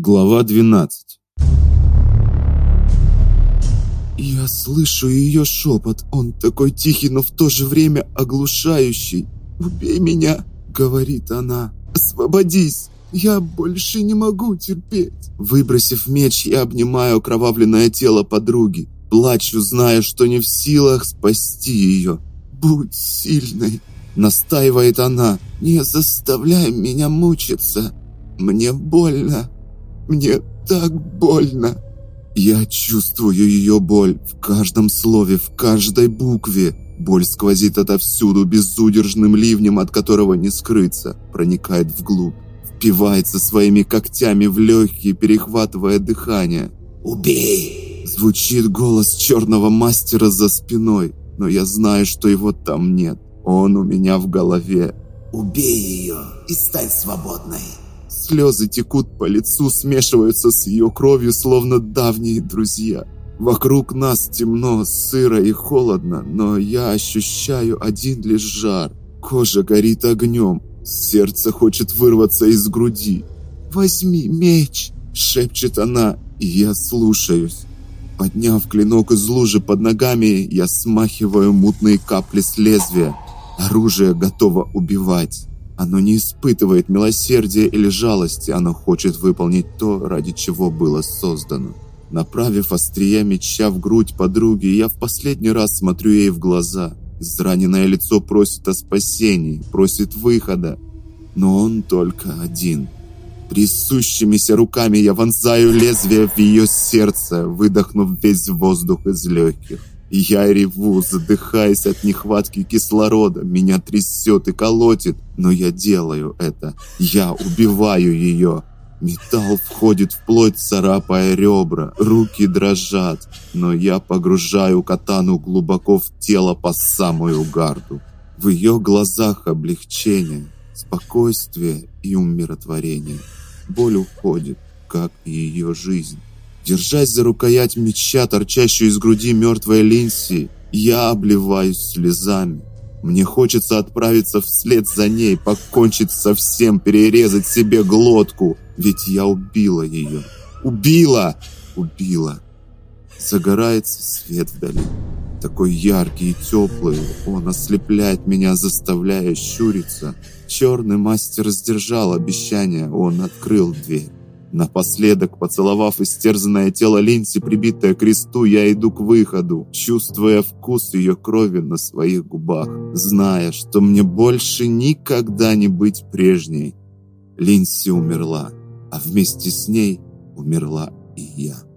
Глава 12 Я слышу ее шепот. Он такой тихий, но в то же время оглушающий. «Убей меня!» — говорит она. «Освободись! Я больше не могу терпеть!» Выбросив меч, я обнимаю окровавленное тело подруги. Плачу, зная, что не в силах спасти ее. «Будь сильной!» — настаивает она. «Не заставляй меня мучиться! Мне больно!» Мне так больно. Я чувствую ее боль в каждом слове, в каждой букве. Боль сквозит отовсюду безудержным ливнем, от которого не скрыться, проникает вглубь, впивается своими когтями в легкие, перехватывая дыхание. «Убей!» Звучит голос черного мастера за спиной, но я знаю, что его там нет. Он у меня в голове. «Убей ее и стань свободной!» Слезы текут по лицу, смешиваются с ее кровью, словно давние друзья. Вокруг нас темно, сыро и холодно, но я ощущаю один лишь жар. Кожа горит огнем, сердце хочет вырваться из груди. «Возьми меч!» – шепчет она, и я слушаюсь. Подняв клинок из лужи под ногами, я смахиваю мутные капли с лезвия. Оружие готово убивать. Оно не испытывает милосердия или жалости, оно хочет выполнить то, ради чего было создано. Направив острие меча в грудь подруги, я в последний раз смотрю ей в глаза. Израненное лицо просит о спасении, просит выхода. Но он только один. Трясущимися руками я вонзаю лезвие в ее сердце, выдохнув весь воздух из легких. Я реву, задыхаясь от нехватки кислорода. Меня трясет и колотит, но я делаю это. Я убиваю ее. Металл входит в плоть, царапая ребра. Руки дрожат, но я погружаю катану глубоко в тело по самую гарду. В ее глазах облегчение, спокойствие и умиротворение. Боль уходит, как и ее жизнь. Держась за рукоять меча, торчащую из груди мертвой Линси, я обливаюсь слезами. Мне хочется отправиться вслед за ней, покончить со всем, перерезать себе глотку, ведь я убила ее. Убила! Убила! Загорается свет вдали. Такой яркий и теплый, он ослепляет меня, заставляя щуриться. Черный мастер сдержал обещание, он открыл дверь. Напоследок, поцеловав истерзанное тело Линси, прибитое к кресту, я иду к выходу, чувствуя вкус ее крови на своих губах, зная, что мне больше никогда не быть прежней. Линси умерла, а вместе с ней умерла и я.